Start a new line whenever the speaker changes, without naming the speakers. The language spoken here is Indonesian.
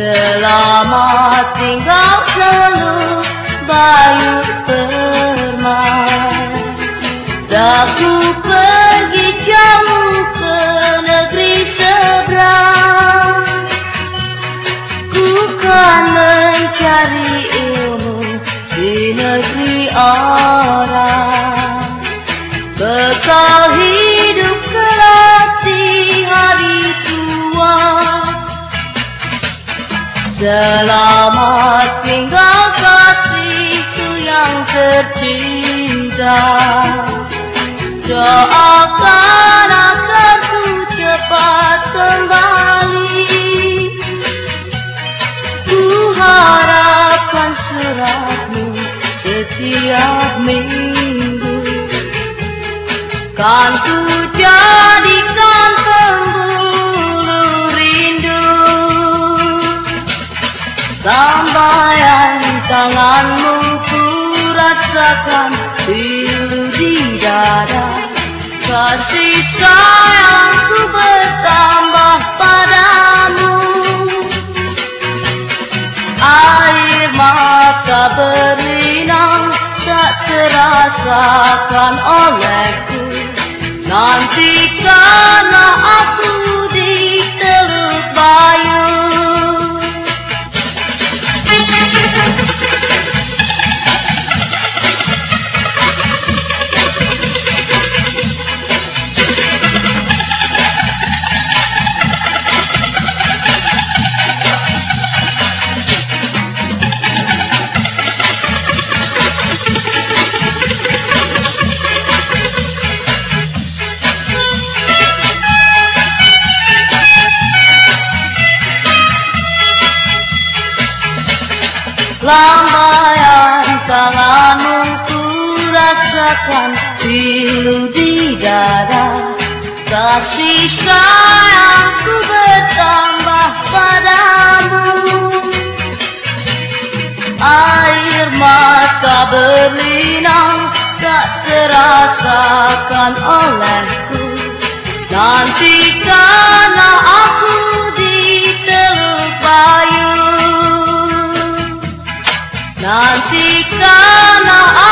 Selamat tinggal selalu Bayu Permai Daku pergi jauh ke negeri seberang Ku kan mencari ilmu di negeri orang Bekal hidup kelak di hari tua Selamat tinggal kasihku yang tercinta. Doakan agar ku cepat kembali. Ku harapkan suratmu setiap minggu. Kan jadikan Lambaian tanganmu ku rasakan pilu di dada. Kasih sayangku bertambah padamu. Air mata berlinang tak terasakan olehku Lambaian tanganmu ku rasakan pilu di dada. Kasih sayangku bertambah padamu. Air mata berlinang tak terasakan olehku. Nantikanlah न अ